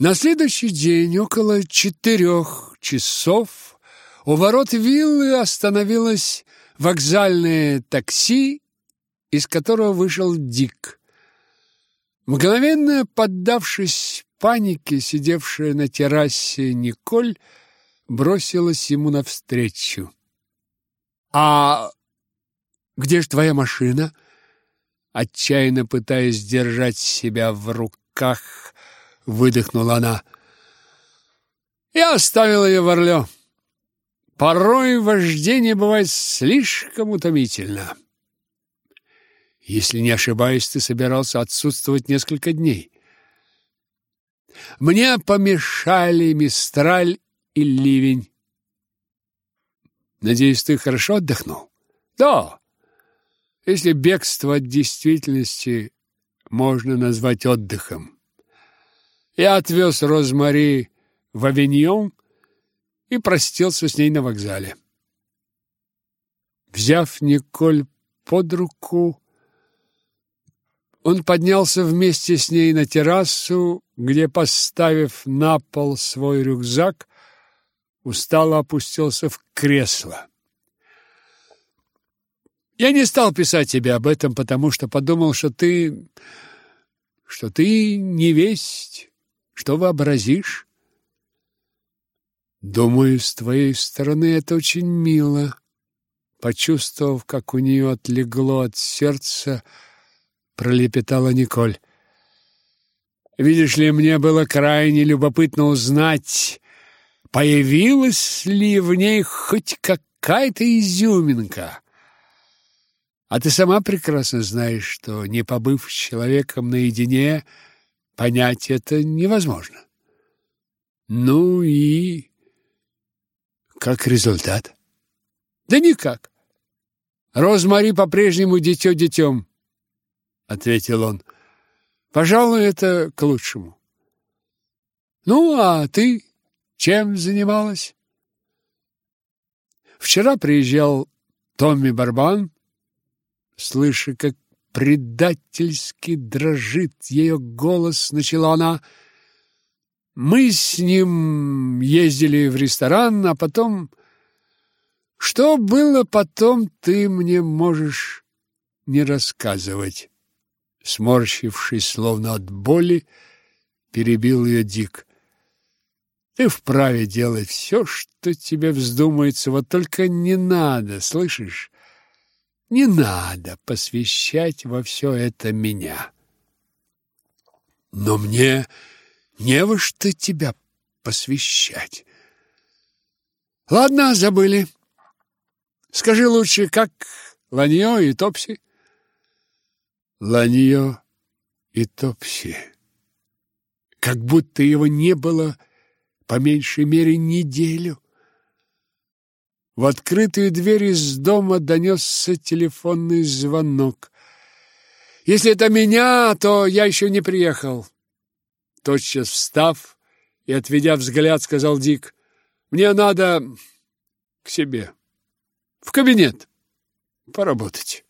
На следующий день около четырех часов у ворот виллы остановилось вокзальное такси, из которого вышел Дик. Мгновенно поддавшись панике, сидевшая на террасе Николь бросилась ему навстречу. «А где же твоя машина?» Отчаянно пытаясь держать себя в руках, выдохнула она. «Я оставил ее в Орле. Порой вождение бывает слишком утомительно. Если не ошибаюсь, ты собирался отсутствовать несколько дней. Мне помешали мистраль и ливень. Надеюсь, ты хорошо отдохнул? Да. Если бегство от действительности можно назвать отдыхом. Я отвез Розмари в Авиньон и простился с ней на вокзале. Взяв Николь под руку, он поднялся вместе с ней на террасу, где, поставив на пол свой рюкзак, устало опустился в кресло. Я не стал писать тебе об этом, потому что подумал, что ты... что ты не весть, что вообразишь. Думаю, с твоей стороны это очень мило. Почувствовав, как у нее отлегло от сердца, пролепетала Николь. Видишь ли, мне было крайне любопытно узнать, появилась ли в ней хоть какая-то изюминка. А ты сама прекрасно знаешь, что, не побыв с человеком наедине, понять это невозможно. Ну и как результат? Да никак. Розмари по-прежнему дитё детем, ответил он. Пожалуй, это к лучшему. Ну, а ты чем занималась? Вчера приезжал Томми Барбан, слыша, как предательски дрожит ее голос, начала она. Мы с ним ездили в ресторан, а потом... Что было потом, ты мне можешь не рассказывать. Сморщившись, словно от боли, перебил ее Дик. Ты вправе делать все, что тебе вздумается, вот только не надо, слышишь? Не надо посвящать во все это меня. Но мне не во что тебя посвящать. Ладно, забыли. Скажи лучше, как Ланьо и Топси? Ланьо и Топси. Как будто его не было по меньшей мере неделю. В открытую дверь из дома донесся телефонный звонок. «Если это меня, то я еще не приехал». Тотчас встав и, отведя взгляд, сказал Дик, «Мне надо к себе, в кабинет, поработать».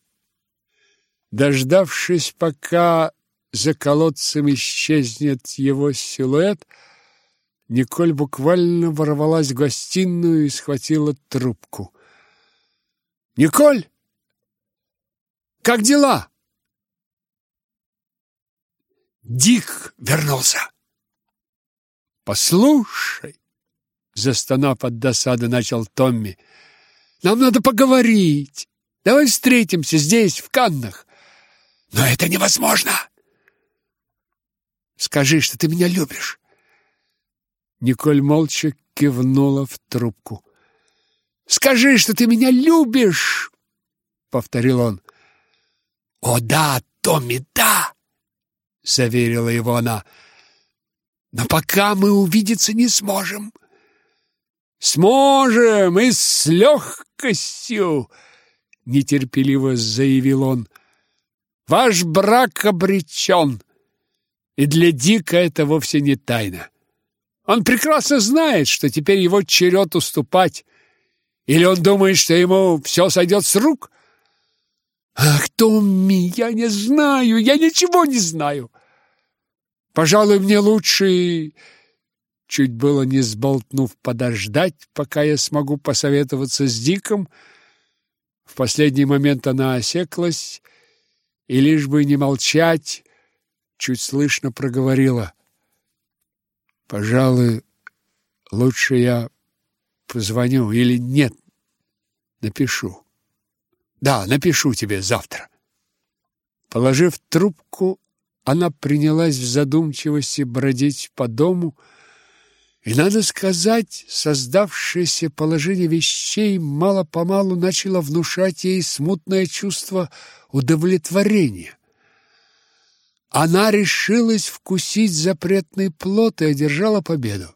Дождавшись, пока за колодцем исчезнет его силуэт, Николь буквально ворвалась в гостиную и схватила трубку. «Николь! Как дела?» Дик вернулся. «Послушай!» — застонав от досады, начал Томми. «Нам надо поговорить. Давай встретимся здесь, в Каннах». «Но это невозможно!» «Скажи, что ты меня любишь». Николь молча кивнула в трубку. «Скажи, что ты меня любишь!» — повторил он. «О да, Томми, да!» — заверила его она. «Но пока мы увидеться не сможем». «Сможем и с легкостью!» — нетерпеливо заявил он. «Ваш брак обречен, и для Дика это вовсе не тайна. Он прекрасно знает, что теперь его черед уступать. Или он думает, что ему все сойдет с рук?» «Ах, Томми, я не знаю, я ничего не знаю!» Пожалуй, мне лучше чуть было не сболтнув подождать, пока я смогу посоветоваться с Диком. В последний момент она осеклась и, лишь бы не молчать, чуть слышно проговорила. «Пожалуй, лучше я позвоню или нет, напишу. Да, напишу тебе завтра». Положив трубку, она принялась в задумчивости бродить по дому, и, надо сказать, создавшееся положение вещей мало-помалу начало внушать ей смутное чувство удовлетворения. Она решилась вкусить запретный плод и одержала победу.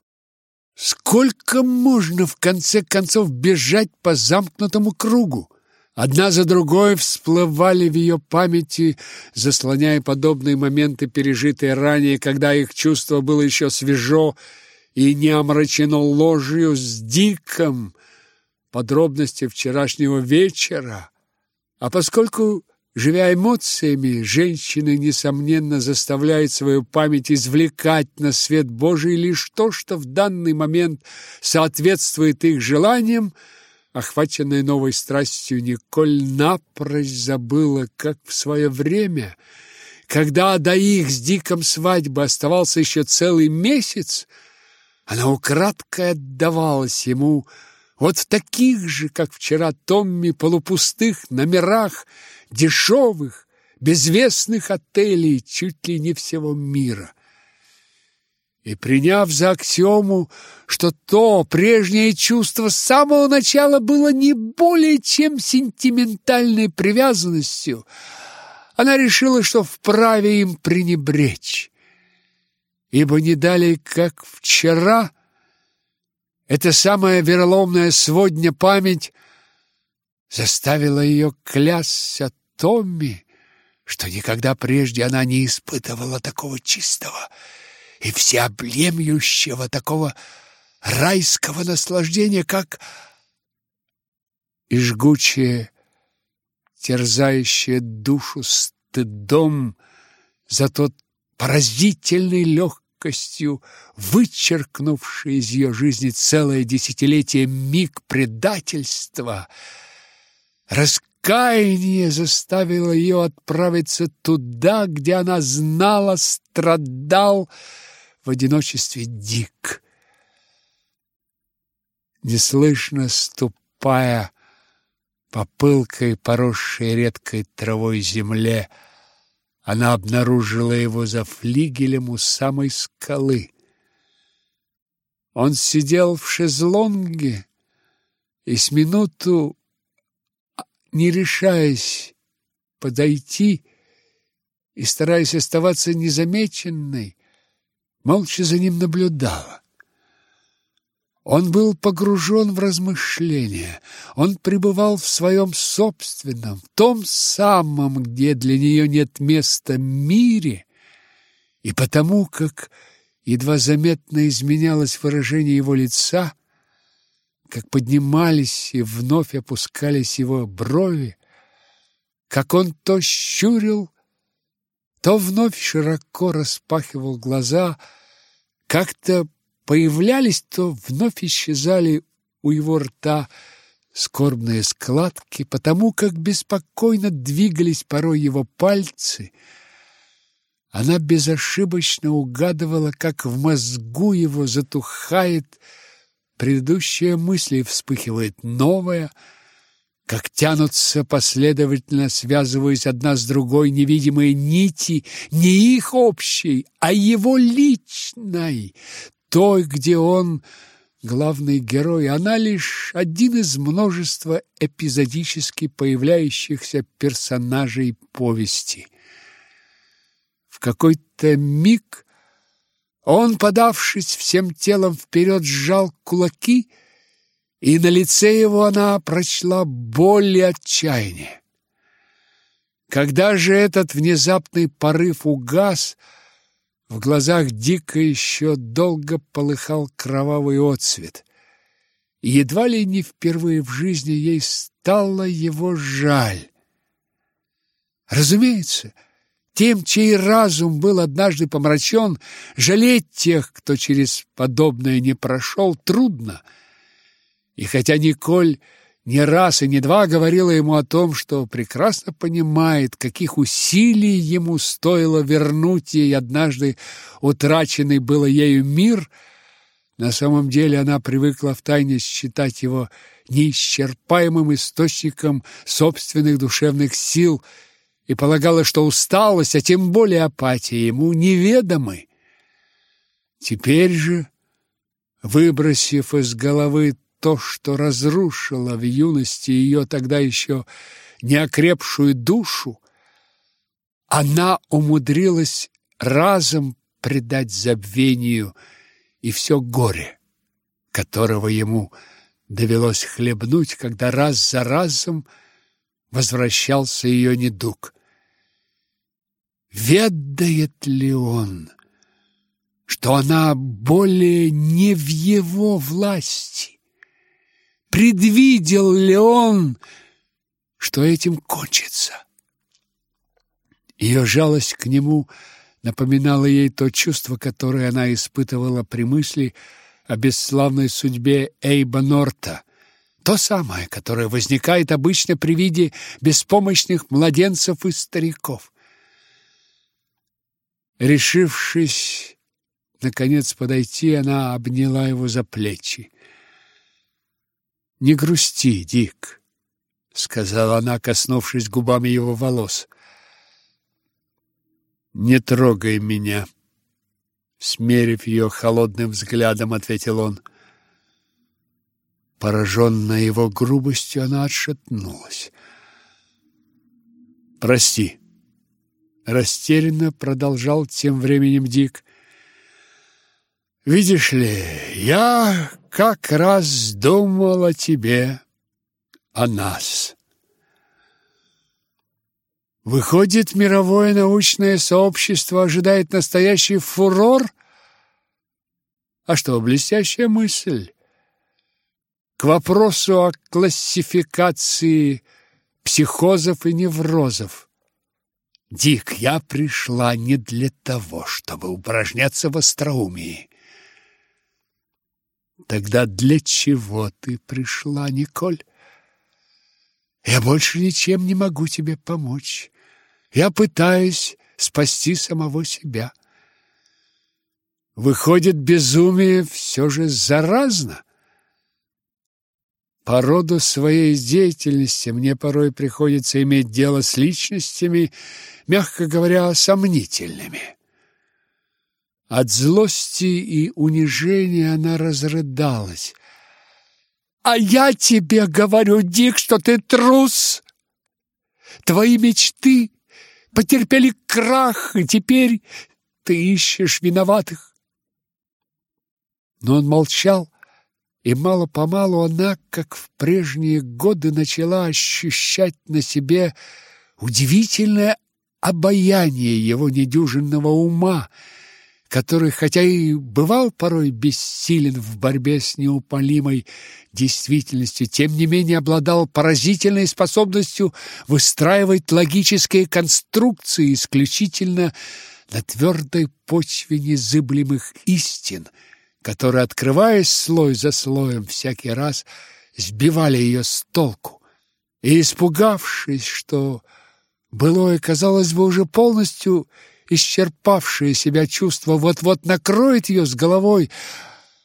Сколько можно, в конце концов, бежать по замкнутому кругу? Одна за другой всплывали в ее памяти, заслоняя подобные моменты, пережитые ранее, когда их чувство было еще свежо и не омрачено ложью с диком, подробности вчерашнего вечера. А поскольку, живя эмоциями, женщины, несомненно, заставляют свою память извлекать на свет Божий лишь то, что в данный момент соответствует их желаниям, Охваченная новой страстью, Николь напрочь забыла, как в свое время, когда до их с Диком свадьбы оставался еще целый месяц, она украдкой отдавалась ему вот в таких же, как вчера, Томми, полупустых номерах дешевых, безвестных отелей чуть ли не всего мира – и приняв за аксиому, что то прежнее чувство с самого начала было не более чем сентиментальной привязанностью, она решила, что вправе им пренебречь. Ибо не далее, как вчера, эта самая вероломная сводня память заставила ее клясться Томми, что никогда прежде она не испытывала такого чистого и всеобъемлющего такого райского наслаждения, как и жгучее, терзающее душу стыдом за тот поразительной легкостью, вычеркнувший из ее жизни целое десятилетие миг предательства, раскаяние заставило ее отправиться туда, где она знала, страдал, в одиночестве Дик. Неслышно ступая по пылкой, поросшей редкой травой земле, она обнаружила его за флигелем у самой скалы. Он сидел в шезлонге и с минуту, не решаясь подойти и стараясь оставаться незамеченной, молча за ним наблюдала. Он был погружен в размышления. Он пребывал в своем собственном, в том самом, где для нее нет места мире, и потому, как едва заметно изменялось выражение его лица, как поднимались и вновь опускались его брови, как он то щурил, то вновь широко распахивал глаза, как-то появлялись, то вновь исчезали у его рта скорбные складки, потому как беспокойно двигались порой его пальцы. Она безошибочно угадывала, как в мозгу его затухает предыдущая мысль вспыхивает новая – как тянутся последовательно, связываясь одна с другой невидимые нити, не их общей, а его личной, той, где он главный герой, она лишь один из множества эпизодически появляющихся персонажей повести. В какой-то миг он, подавшись всем телом вперед, сжал кулаки — и на лице его она прочла боль и отчаяние. Когда же этот внезапный порыв угас, в глазах Дика еще долго полыхал кровавый отсвет. Едва ли не впервые в жизни ей стало его жаль. Разумеется, тем, чей разум был однажды помрачен, жалеть тех, кто через подобное не прошел, трудно. И хотя Николь не раз и не два говорила ему о том, что прекрасно понимает, каких усилий ему стоило вернуть ей однажды утраченный было ею мир, на самом деле она привыкла втайне считать его неисчерпаемым источником собственных душевных сил и полагала, что усталость, а тем более апатия ему неведомы. Теперь же, выбросив из головы то, что разрушило в юности ее тогда еще неокрепшую душу, она умудрилась разом предать забвению и все горе, которого ему довелось хлебнуть, когда раз за разом возвращался ее недуг. Ведает ли он, что она более не в его власти? Предвидел ли он, что этим кончится? Ее жалость к нему напоминала ей то чувство, которое она испытывала при мысли о бесславной судьбе Эйба Норта, то самое, которое возникает обычно при виде беспомощных младенцев и стариков. Решившись, наконец, подойти, она обняла его за плечи. «Не грусти, Дик», — сказала она, коснувшись губами его волос. «Не трогай меня», — смерив ее холодным взглядом, ответил он. Пораженная его грубостью, она отшатнулась. «Прости», — растерянно продолжал тем временем Дик. «Видишь ли, я как раз думал о тебе, о нас. Выходит, мировое научное сообщество ожидает настоящий фурор? А что, блестящая мысль. К вопросу о классификации психозов и неврозов. Дик, я пришла не для того, чтобы упражняться в остроумии. Тогда для чего ты пришла, Николь? Я больше ничем не могу тебе помочь. Я пытаюсь спасти самого себя. Выходит, безумие все же заразно. По роду своей деятельности мне порой приходится иметь дело с личностями, мягко говоря, сомнительными. От злости и унижения она разрыдалась. «А я тебе говорю, Дик, что ты трус! Твои мечты потерпели крах, и теперь ты ищешь виноватых!» Но он молчал, и мало-помалу она, как в прежние годы, начала ощущать на себе удивительное обаяние его недюжинного ума — который, хотя и бывал порой бессилен в борьбе с неупалимой действительностью, тем не менее обладал поразительной способностью выстраивать логические конструкции исключительно на твердой почве незыблемых истин, которые, открываясь слой за слоем, всякий раз сбивали ее с толку. И, испугавшись, что былое, казалось бы, уже полностью исчерпавшее себя чувство вот-вот накроет ее с головой.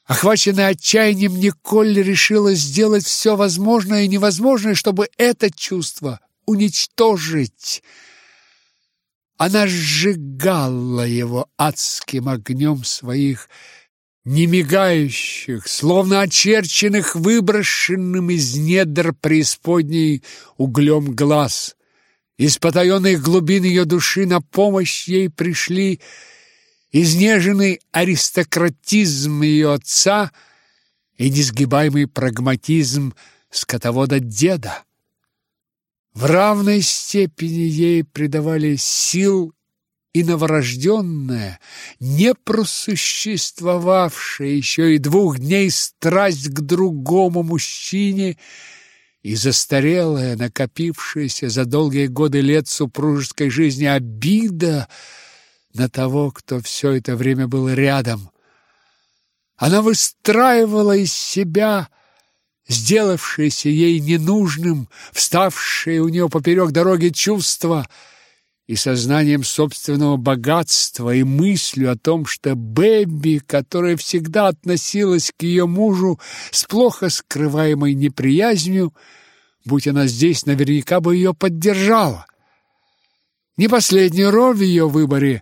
Охваченная отчаянием, Николь решила сделать все возможное и невозможное, чтобы это чувство уничтожить. Она сжигала его адским огнем своих немигающих, словно очерченных выброшенным из недр преисподней углем глаз. Из потаенных глубин ее души на помощь ей пришли изнеженный аристократизм ее отца и несгибаемый прагматизм скотовода-деда. В равной степени ей придавали сил и новорожденная, не просуществовавшая еще и двух дней страсть к другому мужчине и застарелая, накопившаяся за долгие годы лет супружеской жизни обида на того, кто все это время был рядом. Она выстраивала из себя сделавшееся ей ненужным, вставшее у нее поперек дороги чувство — и сознанием собственного богатства, и мыслью о том, что Бэби, которая всегда относилась к ее мужу с плохо скрываемой неприязнью, будь она здесь, наверняка бы ее поддержала. Не последнюю роль в ее выборе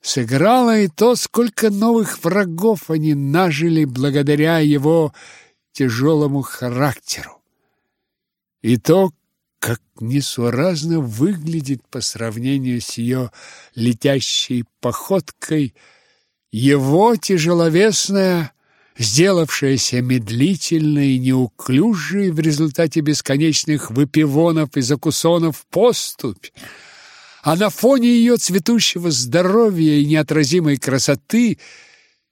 сыграло и то, сколько новых врагов они нажили благодаря его тяжелому характеру. И то, как несуразно выглядит по сравнению с ее летящей походкой его тяжеловесная, сделавшаяся медлительной и неуклюжей в результате бесконечных выпивонов и закусонов поступь, а на фоне ее цветущего здоровья и неотразимой красоты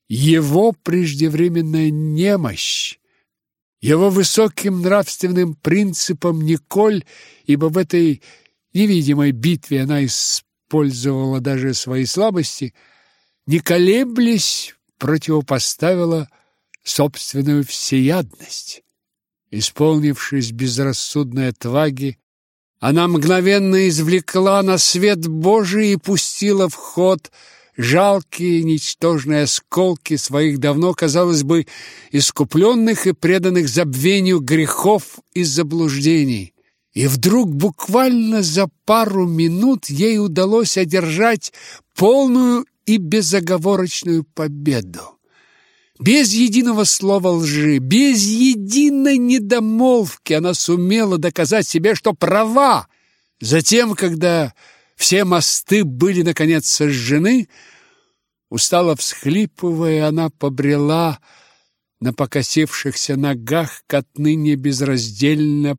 его преждевременная немощь, его высоким нравственным принципам Николь, ибо в этой невидимой битве она использовала даже свои слабости, не колеблясь, противопоставила собственную всеядность. Исполнившись безрассудной отваги, она мгновенно извлекла на свет Божий и пустила в ход – жалкие, ничтожные осколки своих давно, казалось бы, искупленных и преданных забвению грехов и заблуждений. И вдруг буквально за пару минут ей удалось одержать полную и безоговорочную победу. Без единого слова лжи, без единой недомолвки она сумела доказать себе, что права. Затем, когда все мосты были, наконец, сожжены. Устало всхлипывая, она побрела на покосившихся ногах к отныне безраздельно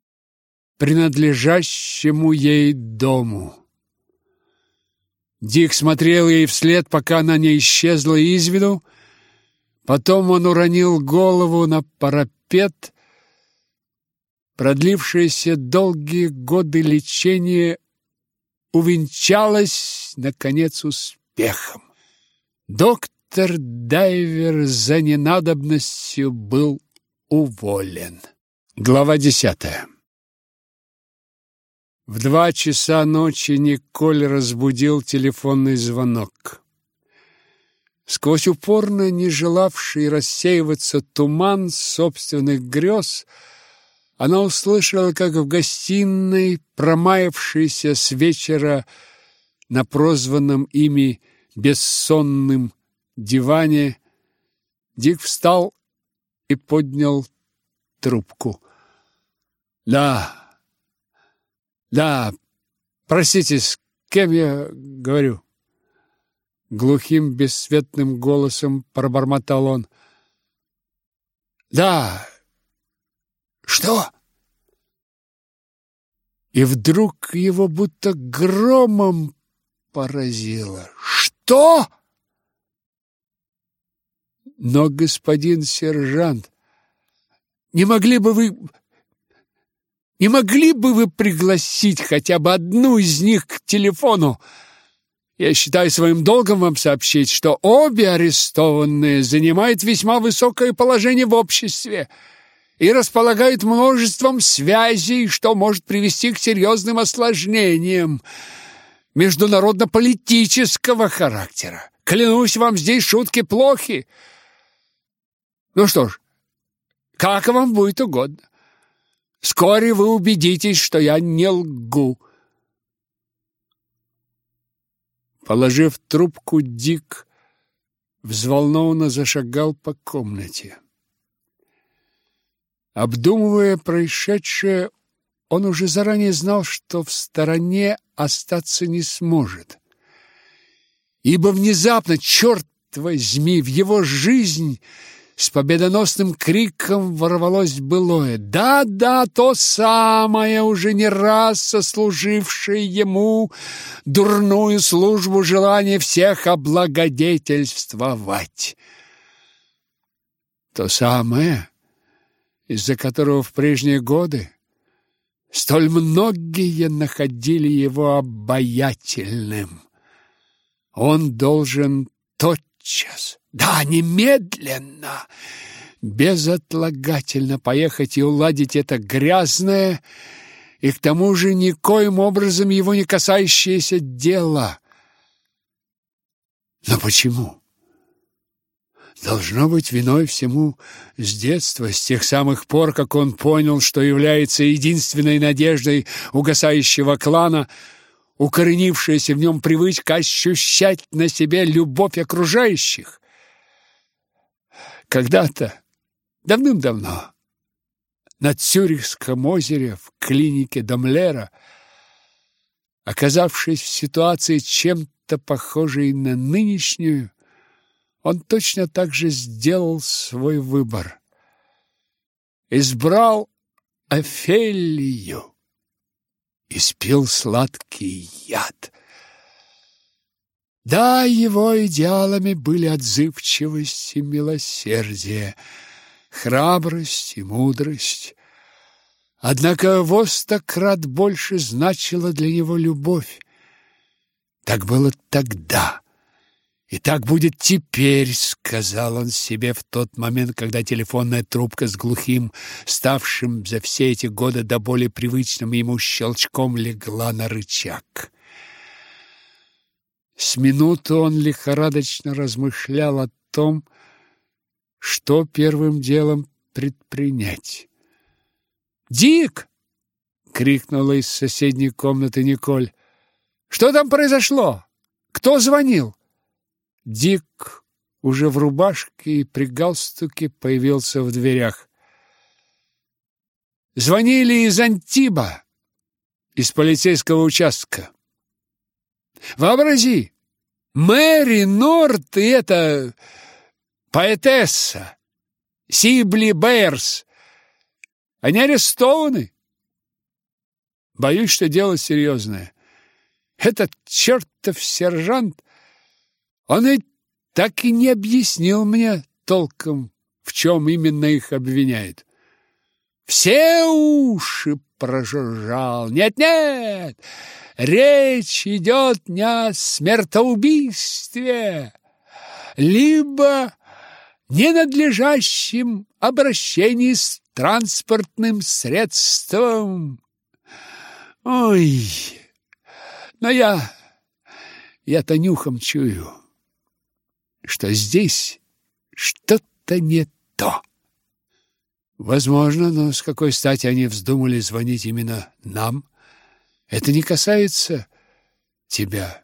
принадлежащему ей дому. Дик смотрел ей вслед, пока она не исчезла из виду. Потом он уронил голову на парапет. Продлившееся долгие годы лечения увенчалась, наконец, успехом. Доктор Дайвер за ненадобностью был уволен. Глава десятая. В два часа ночи Николь разбудил телефонный звонок. Сквозь упорно не желавший рассеиваться туман собственных грез – она услышала, как в гостиной, промаявшейся с вечера на прозванном ими бессонным диване, Дик встал и поднял трубку. «Да, да, простите, с кем я говорю?» Глухим, бесцветным голосом пробормотал он. «Да, что? И вдруг его будто громом поразило. Что? Но, господин сержант, не могли бы вы... Не могли бы вы пригласить хотя бы одну из них к телефону? Я считаю своим долгом вам сообщить, что обе арестованные занимают весьма высокое положение в обществе и располагают множеством связей, что может привести к серьезным осложнениям международно-политического характера. Клянусь вам, здесь шутки плохи. Ну что ж, как вам будет угодно. Вскоре вы убедитесь, что я не лгу. Положив трубку, Дик взволнованно зашагал по комнате. Обдумывая происшедшее, он уже заранее знал, что в стороне остаться не сможет. Ибо внезапно, черт возьми, в его жизнь с победоносным криком ворвалось былое. Да-да, то самое, уже не раз сослужившее ему дурную службу желание всех облагодетельствовать. То самое, из-за которого в прежние годы Столь многие находили его обаятельным. Он должен тотчас, да, немедленно, безотлагательно поехать и уладить это грязное и к тому же никоим образом его не касающееся дело. Но почему? Должно быть виной всему с детства, с тех самых пор, как он понял, что является единственной надеждой угасающего клана, укоренившаяся в нем привычка ощущать на себе любовь окружающих. Когда-то, давным-давно, на Цюрихском озере в клинике Домлера, оказавшись в ситуации чем-то похожей на нынешнюю, он точно так же сделал свой выбор. Избрал Офелию и спил сладкий яд. Да, его идеалами были отзывчивость и милосердие, храбрость и мудрость. Однако во больше значила для него любовь. Так было тогда. И так будет теперь, сказал он себе в тот момент, когда телефонная трубка с глухим, ставшим за все эти годы до боли привычным ему щелчком легла на рычаг. С минуту он лихорадочно размышлял о том, что первым делом предпринять. «Дик!» — крикнула из соседней комнаты Николь. «Что там произошло? Кто звонил?» Дик уже в рубашке и при галстуке появился в дверях. Звонили из Антиба, из полицейского участка. Вообрази, Мэри Норт и эта поэтесса Сибли Бэйрс, они арестованы. Боюсь, что дело серьезное. Этот чертов сержант он ведь так и не объяснил мне толком, в чем именно их обвиняет. Все уши прожужжал. Нет-нет, речь идет не о смертоубийстве, либо ненадлежащем обращении с транспортным средством. Ой, но я, я-то нюхом чую что здесь что-то не то. Возможно, но с какой стати они вздумали звонить именно нам? Это не касается тебя.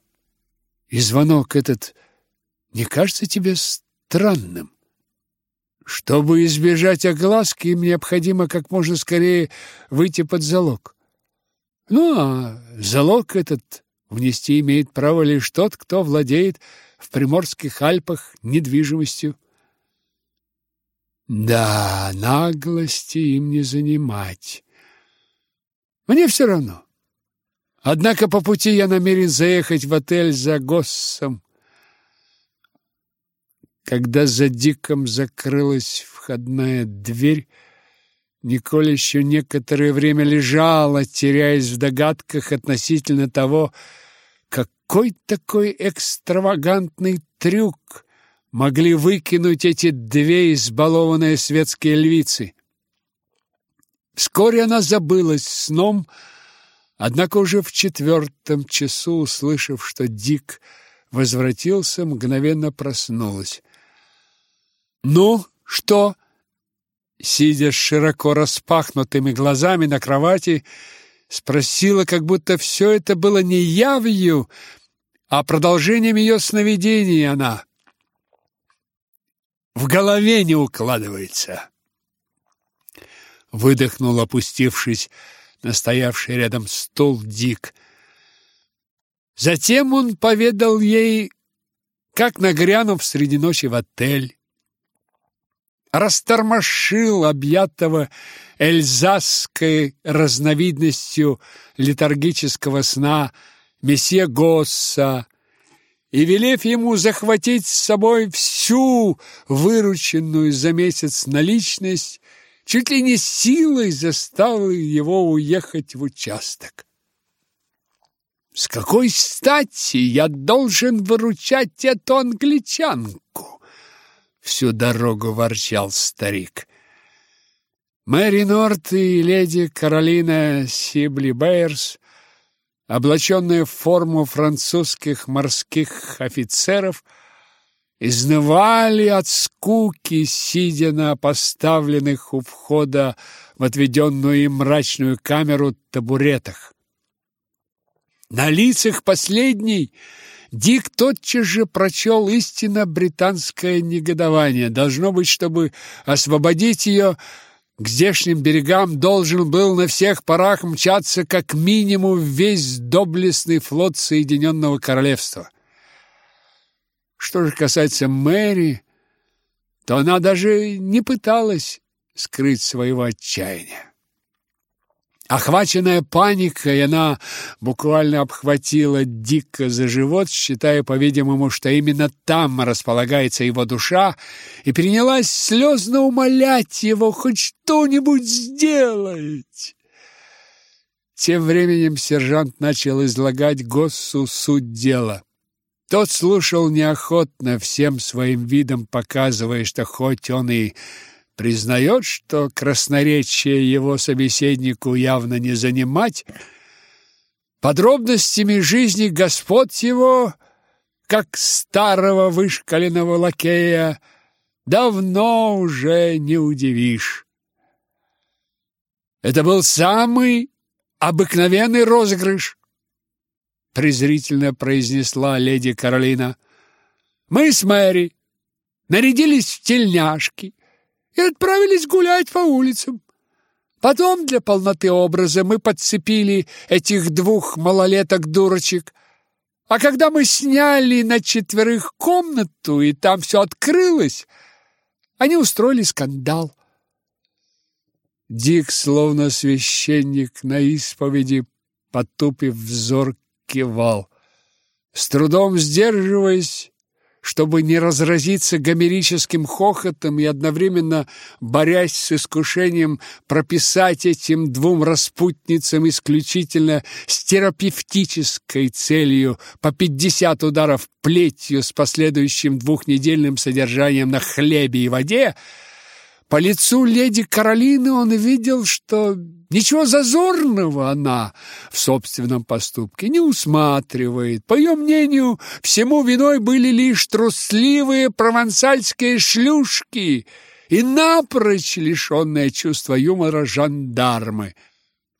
И звонок этот не кажется тебе странным? Чтобы избежать огласки, им необходимо как можно скорее выйти под залог. Ну, а залог этот внести имеет право лишь тот, кто владеет в Приморских Альпах недвижимостью. Да, наглости им не занимать. Мне все равно. Однако по пути я намерен заехать в отель за Госсом. Когда за Диком закрылась входная дверь, Николь еще некоторое время лежала, теряясь в догадках относительно того, какой такой экстравагантный трюк могли выкинуть эти две избалованные светские львицы? Вскоре она забылась сном, однако уже в четвертом часу, услышав, что Дик возвратился, мгновенно проснулась. «Ну, что?» Сидя с широко распахнутыми глазами на кровати, спросила, как будто все это было не явью, а продолжением ее сновидений она. В голове не укладывается. Выдохнул, опустившись на стоявший рядом стол Дик. Затем он поведал ей, как нагрянув среди ночи в отель, растормошил объятого эльзасской разновидностью летаргического сна месье Госса и, велев ему захватить с собой всю вырученную за месяц наличность, чуть ли не силой заставил его уехать в участок. С какой стати я должен выручать эту англичанку? Всю дорогу ворчал старик. Мэри Норт и леди Каролина Сибли Бэйрс, облаченные в форму французских морских офицеров, изнывали от скуки, сидя на поставленных у входа в отведенную им мрачную камеру табуретах. На лицах последней Дик тотчас же прочел истинно британское негодование. Должно быть, чтобы освободить ее, к здешним берегам должен был на всех парах мчаться как минимум весь доблестный флот Соединенного Королевства. Что же касается Мэри, то она даже не пыталась скрыть своего отчаяния. Охваченная паникой, она буквально обхватила Дика за живот, считая, по-видимому, что именно там располагается его душа, и принялась слезно умолять его хоть что-нибудь сделать. Тем временем сержант начал излагать Госсу суть дела. Тот слушал неохотно, всем своим видом показывая, что хоть он и признает, что красноречие его собеседнику явно не занимать, подробностями жизни господ его, как старого вышкаленного лакея, давно уже не удивишь. Это был самый обыкновенный розыгрыш, презрительно произнесла леди Каролина. Мы с Мэри нарядились в тельняшки, и отправились гулять по улицам. Потом для полноты образа мы подцепили этих двух малолеток-дурочек. А когда мы сняли на четверых комнату, и там все открылось, они устроили скандал. Дик, словно священник на исповеди, потупив взор, кивал. С трудом сдерживаясь, чтобы не разразиться гомерическим хохотом и одновременно борясь с искушением прописать этим двум распутницам исключительно с терапевтической целью по пятьдесят ударов плетью с последующим двухнедельным содержанием на хлебе и воде, по лицу леди Каролины он видел, что ничего зазорного она в собственном поступке не усматривает. По ее мнению, всему виной были лишь трусливые провансальские шлюшки и напрочь лишенные чувства юмора жандармы.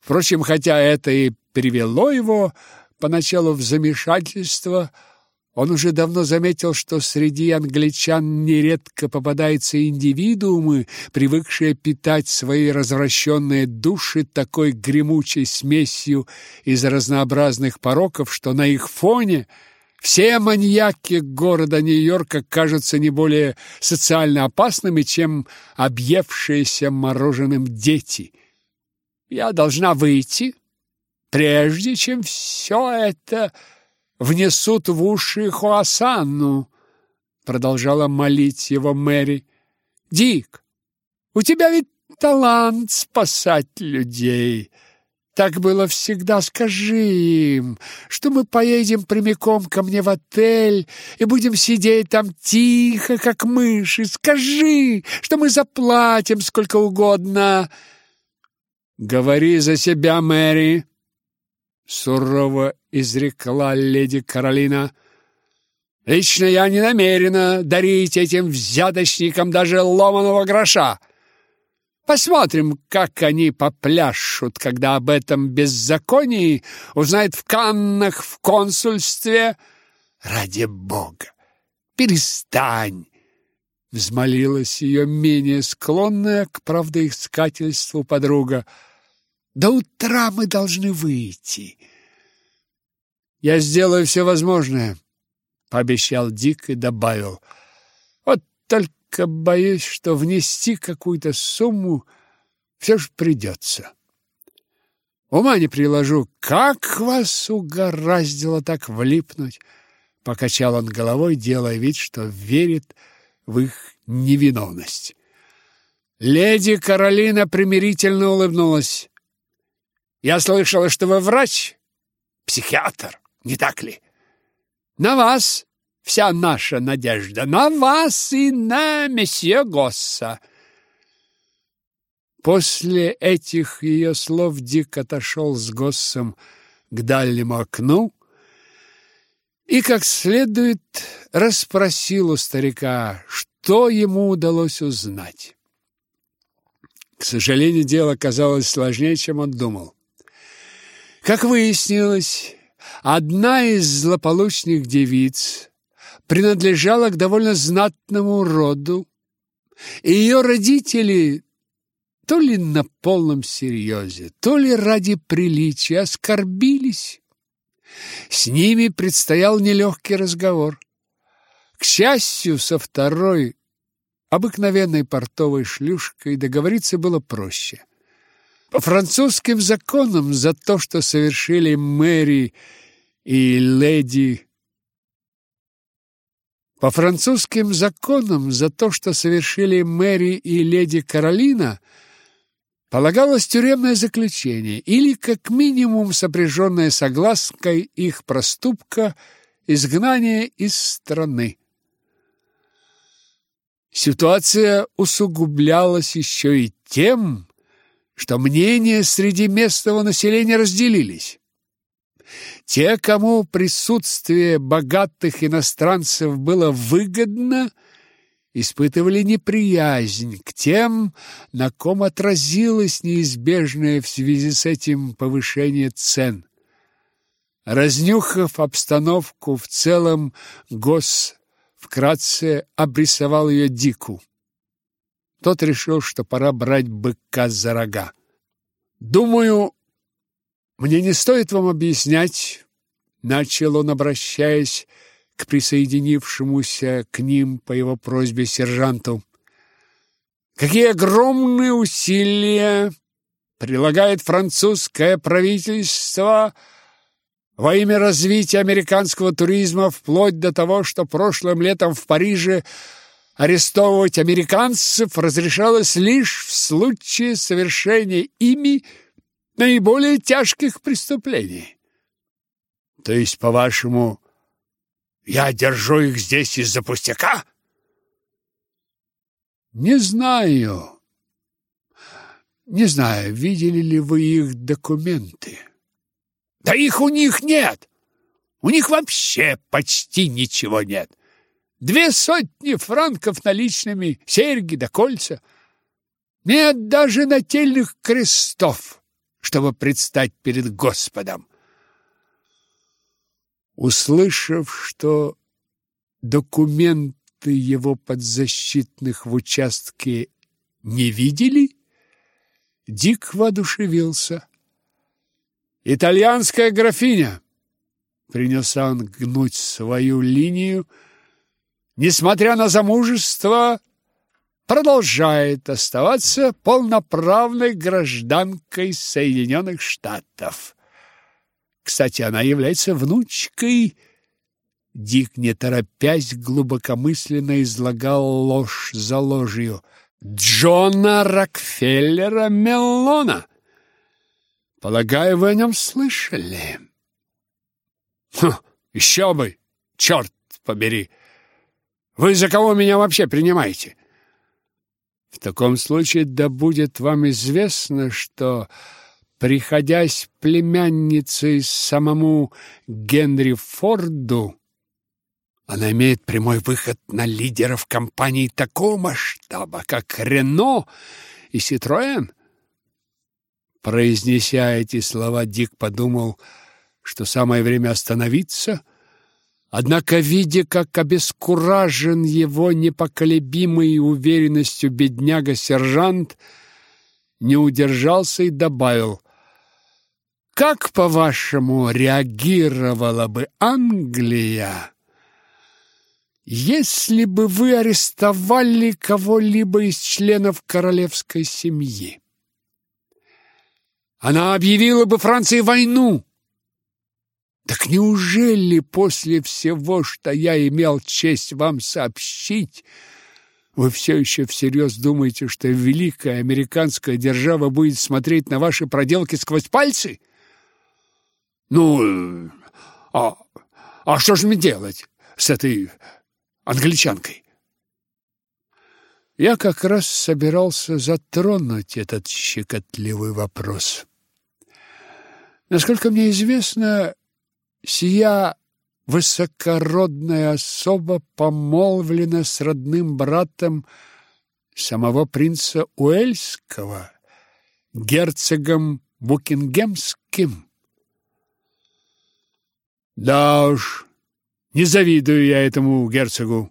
Впрочем, хотя это и привело его поначалу в замешательство, он уже давно заметил, что среди англичан нередко попадаются индивидуумы, привыкшие питать свои развращенные души такой гремучей смесью из разнообразных пороков, что на их фоне все маньяки города Нью-Йорка кажутся не более социально опасными, чем объевшиеся мороженым дети. Я должна выйти, прежде чем все это внесут в уши Хуасану, продолжала молить его Мэри. Дик, у тебя ведь талант спасать людей. Так было всегда. Скажи им, что мы поедем прямиком ко мне в отель и будем сидеть там тихо, как мыши. Скажи, что мы заплатим сколько угодно. Говори за себя, Мэри, сурово изрекла леди Каролина. Лично я не намерена дарить этим взяточникам даже ломаного гроша. Посмотрим, как они попляшут, когда об этом беззаконии узнает в Каннах, в консульстве. Ради бога, перестань! Взмолилась ее менее склонная к правдоискательству подруга. До утра мы должны выйти. Я сделаю все возможное, пообещал Дик и добавил. Вот только боюсь, что внести какую-то сумму все же придется. Ума не приложу, как вас угораздило так влипнуть, покачал он головой, делая вид, что верит в их невиновность. Леди Каролина примирительно улыбнулась. «Я слышала, что вы врач, психиатр, не так ли? На вас вся наша надежда, на вас и на месье Госса». После этих ее слов Дик отошел с Госсом к дальнему окну и как следует расспросил у старика, что ему удалось узнать. К сожалению, дело казалось сложнее, чем он думал. Как выяснилось, одна из злополучных девиц принадлежала к довольно знатному роду, и ее родители то ли на полном серьезе, то ли ради приличия оскорбились. С ними предстоял нелегкий разговор. К счастью, со второй обыкновенной портовой шлюшкой договориться было проще. По французским законам за то, что совершили Мэри и леди по французским законам за то, что совершили Мэри и леди Каролина, полагалось тюремное заключение или, как минимум, сопряженное соглаской их проступка изгнание из страны. Ситуация усугублялась еще и тем, что мнения среди местного населения разделились. Те, кому присутствие богатых иностранцев было выгодно, испытывали неприязнь к тем, на ком отразилось неизбежное в связи с этим повышение цен. Разнюхав обстановку в целом, Гос вкратце обрисовал ее Дику. Тот решил, что пора брать быка за рога. «Думаю, мне не стоит вам объяснять», — начал он, обращаясь к присоединившемуся к ним по его просьбе сержанту, «какие огромные усилия прилагает французское правительство — во имя развития американского туризма вплоть до того, что прошлым летом в Париже арестовывать американцев разрешалось лишь в случае совершения ими наиболее тяжких преступлений. То есть, по-вашему, я держу их здесь из-за пустяка? Не знаю. Не знаю, видели ли вы их документы. Да их у них нет. У них вообще почти ничего нет. Две сотни франков наличными, серьги да кольца. Нет даже нательных крестов, чтобы предстать перед Господом. Услышав, что документы его подзащитных в участке не видели, Дик воодушевился. Итальянская графиня, принялся он гнуть свою линию, несмотря на замужество, продолжает оставаться полноправной гражданкой Соединенных Штатов. Кстати, она является внучкой Дик, не торопясь, глубокомысленно излагал ложь за ложью. Джона Рокфеллера Меллона. Полагаю, вы о нем слышали? Хм, еще бы! Черт побери! Вы за кого меня вообще принимаете? В таком случае да будет вам известно, что, приходясь племянницей самому Генри Форду, она имеет прямой выход на лидеров компаний такого масштаба, как Рено и Ситроен. Произнеся эти слова, Дик подумал, что самое время остановиться. Однако, видя, как обескуражен его непоколебимой уверенностью бедняга-сержант, не удержался и добавил, «Как, по-вашему, реагировала бы Англия, если бы вы арестовали кого-либо из членов королевской семьи?» Она объявила бы Франции войну. Так неужели после всего, что я имел честь вам сообщить, Вы все еще всерьез думаете, что великая американская держава будет смотреть на ваши проделки сквозь пальцы? Ну, а, а что же мне делать с этой англичанкой? Я как раз собирался затронуть этот щекотливый вопрос. Насколько мне известно, сия высокородная особа помолвлена с родным братом самого принца Уэльского, герцогом Букингемским. Да уж, не завидую я этому герцогу.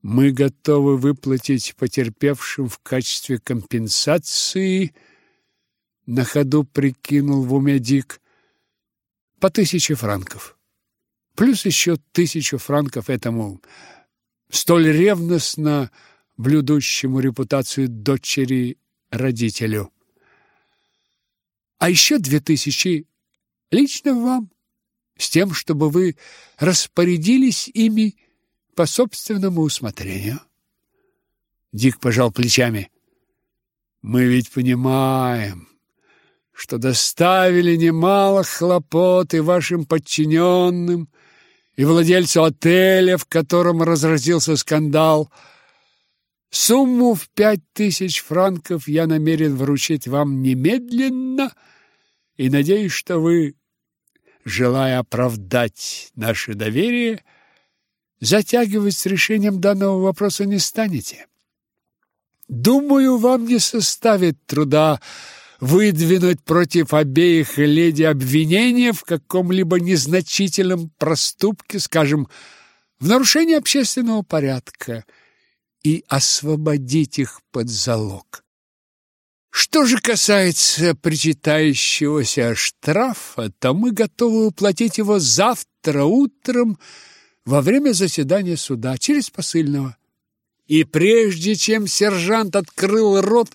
Мы готовы выплатить потерпевшим в качестве компенсации, на ходу прикинул в уме Дик, по тысяче франков. Плюс еще тысячу франков этому столь ревностно блюдущему репутацию дочери родителю. А еще две тысячи лично вам, с тем, чтобы вы распорядились ими по собственному усмотрению. Дик пожал плечами. Мы ведь понимаем, что доставили немало хлопот и вашим подчиненным, и владельцу отеля, в котором разразился скандал. Сумму в пять тысяч франков я намерен вручить вам немедленно, и надеюсь, что вы, желая оправдать наше доверие, затягивать с решением данного вопроса не станете. Думаю, вам не составит труда выдвинуть против обеих леди обвинения в каком-либо незначительном проступке, скажем, в нарушении общественного порядка, и освободить их под залог. Что же касается причитающегося штрафа, то мы готовы уплатить его завтра утром во время заседания суда через посыльного. И прежде чем сержант открыл рот,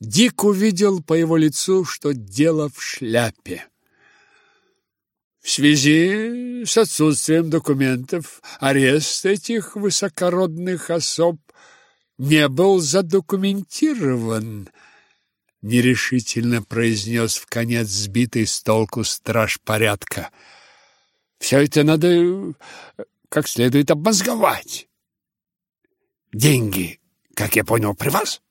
Дик увидел по его лицу, что дело в шляпе. В связи с отсутствием документов арест этих высокородных особ не был задокументирован, нерешительно произнес в конец сбитый с толку страж порядка. Все это надо как следует обмозговать. Деньги, как я понял, при вас?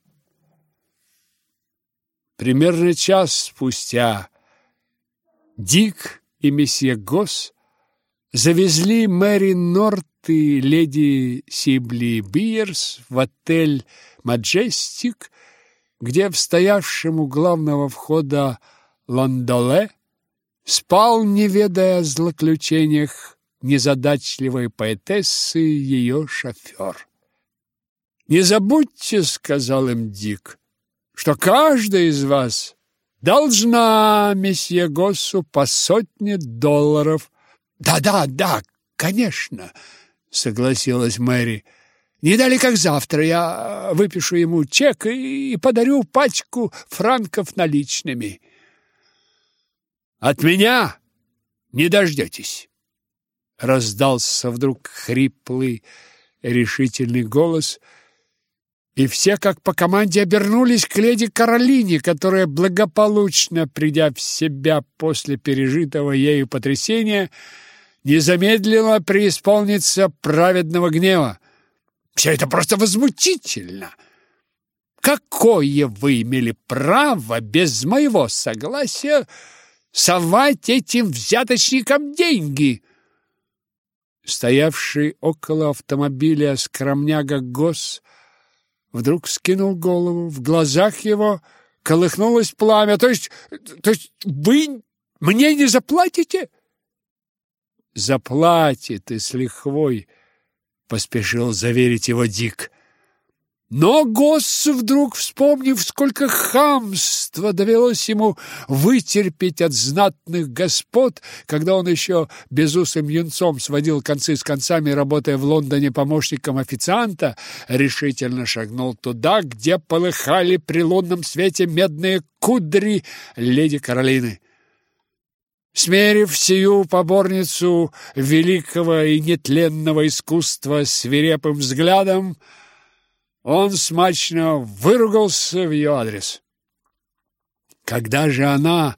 Примерно час спустя Дик и месье Госс завезли Мэри Норт и леди Сибли Биерс в отель «Маджестик», где в стоявшем у главного входа Ландоле спал, не ведая о злоключениях незадачливой поэтессы ее шофер. «Не забудьте, — сказал им Дик, что каждая из вас должна месье Госсу по сотне долларов. Да-да, да, конечно, согласилась Мэри. Не дали как завтра я выпишу ему чек и подарю пачку франков наличными. От меня не дождетесь. Раздался вдруг хриплый решительный голос — и все, как по команде, обернулись к леди Каролине, которая, благополучно придя в себя после пережитого ею потрясения, не замедлила преисполниться праведного гнева. Все это просто возмутительно! Какое вы имели право без моего согласия совать этим взяточникам деньги? Стоявший около автомобиля скромняга Гос вдруг скинул голову, в глазах его колыхнулось пламя. То есть, то есть вы мне не заплатите? Заплатит и с лихвой, поспешил заверить его Дик. Но Госс, вдруг вспомнив, сколько хамства довелось ему вытерпеть от знатных господ, когда он еще безусым юнцом сводил концы с концами, работая в Лондоне помощником официанта, решительно шагнул туда, где полыхали при лунном свете медные кудри леди Каролины. Смерив сию поборницу великого и нетленного искусства свирепым взглядом, он смачно выругался в ее адрес. Когда же она,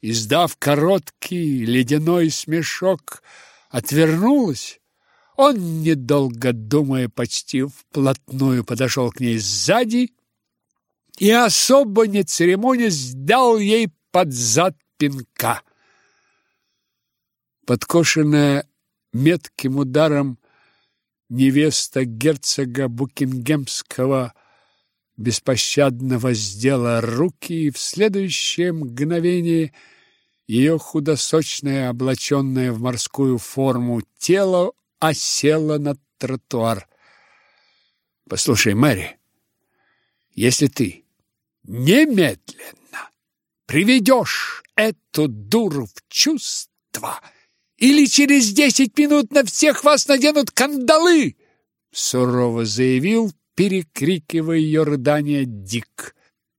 издав короткий ледяной смешок, отвернулась, он, недолго думая, почти вплотную подошел к ней сзади и, особо не церемонясь, дал ей под зад пинка. Подкошенная метким ударом невеста герцога Букингемского беспощадно воздела руки, и в следующее мгновение ее худосочное, облаченное в морскую форму тело осело на тротуар. «Послушай, Мэри, если ты немедленно приведешь эту дуру в чувство, или через десять минут на всех вас наденут кандалы!» Сурово заявил, перекрикивая ее рыдания Дик.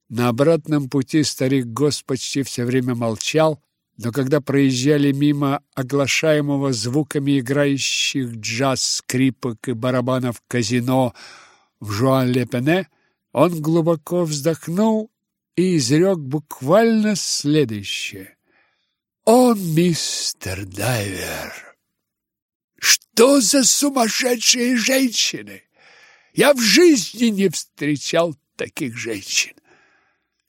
На обратном пути старик Гос почти все время молчал, но когда проезжали мимо оглашаемого звуками играющих джаз, скрипок и барабанов казино в Жуан-Ле-Пене, он глубоко вздохнул и изрек буквально следующее. «О, мистер Дайвер! Что за сумасшедшие женщины! Я в жизни не встречал таких женщин!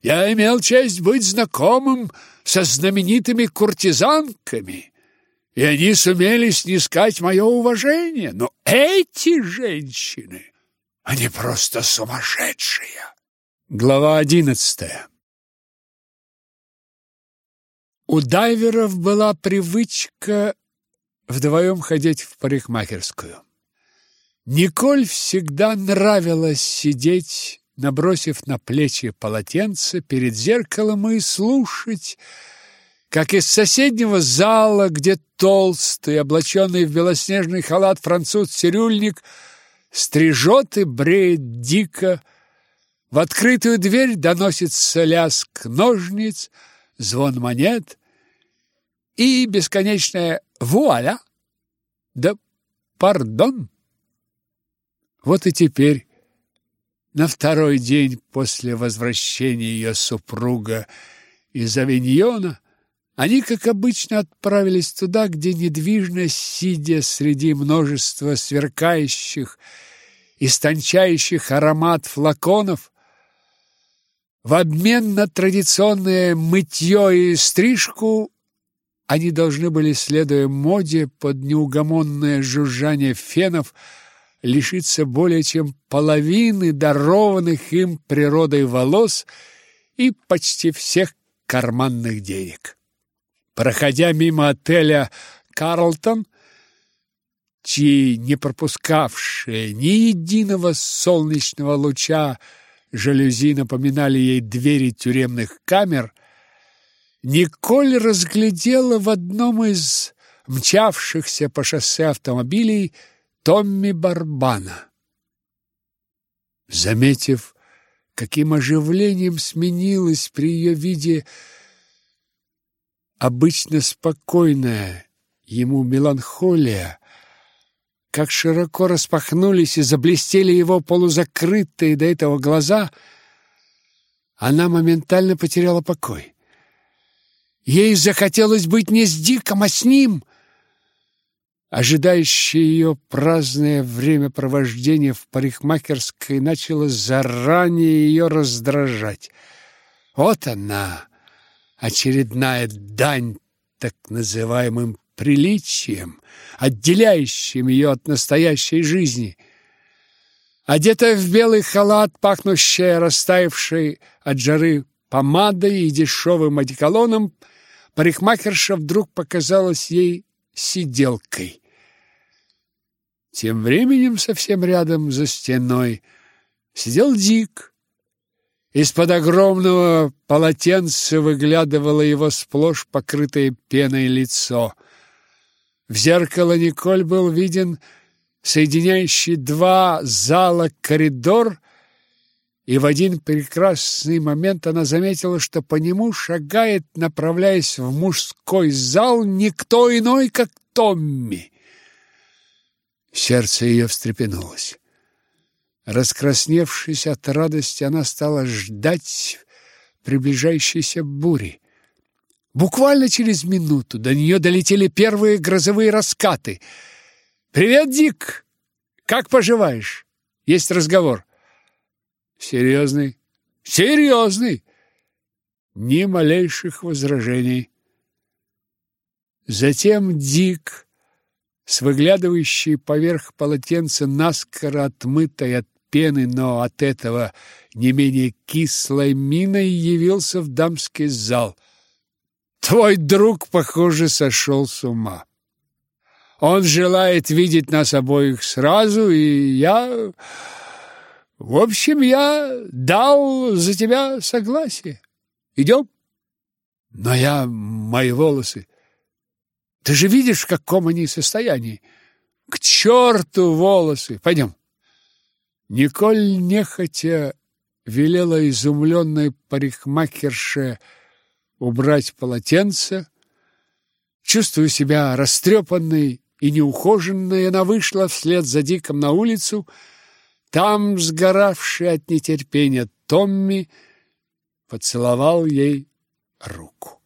Я имел честь быть знакомым со знаменитыми куртизанками, и они сумели снискать мое уважение, но эти женщины, они просто сумасшедшие!» Глава одиннадцатая у дайверов была привычка вдвоем ходить в парикмахерскую. Николь всегда нравилось сидеть, набросив на плечи полотенце перед зеркалом и слушать, как из соседнего зала, где толстый, облаченный в белоснежный халат француз-цирюльник, стрижет и бреет дико, в открытую дверь доносится лязг ножниц, звон монет и бесконечное «вуаля!» да «пардон!» Вот и теперь, на второй день после возвращения ее супруга из Авиньона, они, как обычно, отправились туда, где недвижно, сидя среди множества сверкающих, истончающих аромат флаконов, в обмен на традиционное мытье и стрижку они должны были, следуя моде под неугомонное жужжание фенов, лишиться более чем половины дарованных им природой волос и почти всех карманных денег. Проходя мимо отеля «Карлтон», чьи не пропускавшие ни единого солнечного луча жалюзи напоминали ей двери тюремных камер, Николь разглядела в одном из мчавшихся по шоссе автомобилей Томми Барбана. Заметив, каким оживлением сменилась при ее виде обычно спокойная ему меланхолия, как широко распахнулись и заблестели его полузакрытые до этого глаза, она моментально потеряла покой. Ей захотелось быть не с Диком, а с ним. Ожидающее ее праздное времяпровождение в парикмахерской начало заранее ее раздражать. Вот она, очередная дань так называемым приличием, отделяющим ее от настоящей жизни. Одетая в белый халат, пахнущая растаявшей от жары помадой и дешевым одеколоном, парикмахерша вдруг показалась ей сиделкой. Тем временем совсем рядом за стеной сидел Дик. Из-под огромного полотенца выглядывало его сплошь покрытое пеной лицо – в зеркало Николь был виден соединяющий два зала коридор и в один прекрасный момент она заметила, что по нему шагает, направляясь в мужской зал, никто иной, как Томми. Сердце ее встрепенулось. Раскрасневшись от радости, она стала ждать приближающейся бури. Буквально через минуту до нее долетели первые грозовые раскаты. «Привет, Дик! Как поживаешь? Есть разговор». «Серьезный?» «Серьезный!» Ни малейших возражений. Затем Дик с выглядывающей поверх полотенца наскоро отмытой от пены, но от этого не менее кислой миной явился в дамский зал. Твой друг, похоже, сошел с ума. Он желает видеть нас обоих сразу, и я... В общем, я дал за тебя согласие. Идем? Но я... Мои волосы... Ты же видишь, в каком они состоянии. К черту волосы! Пойдем. Николь нехотя велела изумленной парикмахерше убрать полотенце. Чувствуя себя растрепанной и неухоженной, она вышла вслед за Диком на улицу. Там, сгоравший от нетерпения, Томми поцеловал ей руку.